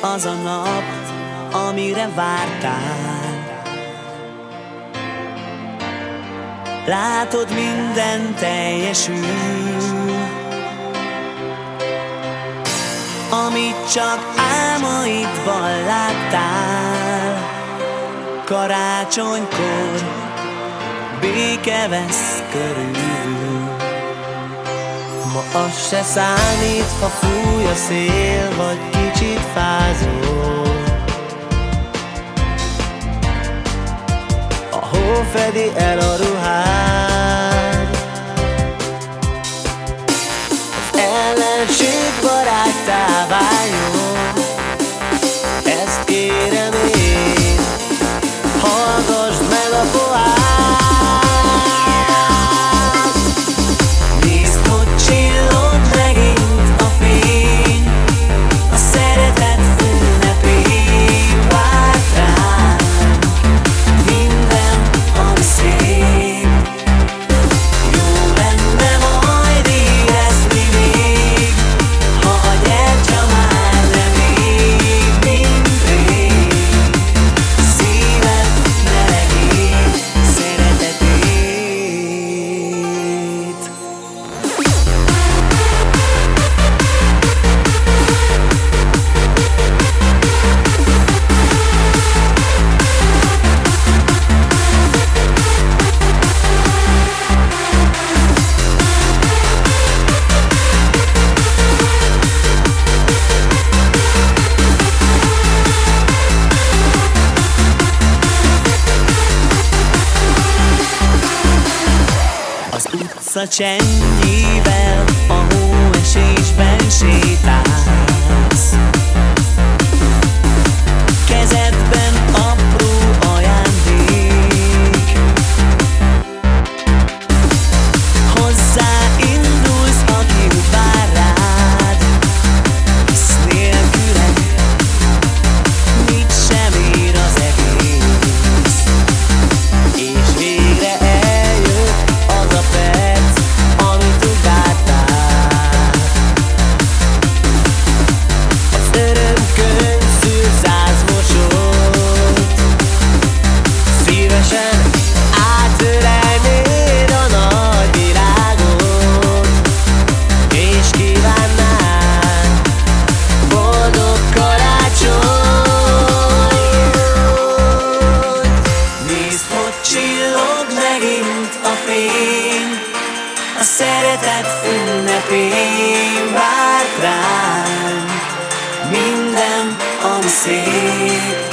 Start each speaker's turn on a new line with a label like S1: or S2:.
S1: az a nap, amire vártál. Látod, minden teljesül Amit csak álmaidban láttál. Karácsonykor béke vesz körül Ma az se számít, ha fúj a szél, vagy kicsit fázol. A hó fedi el a ruhád Az utca csendjével a hóesésben sétálsz. A szeretet ünnepén várt rám. Minden, ami szép.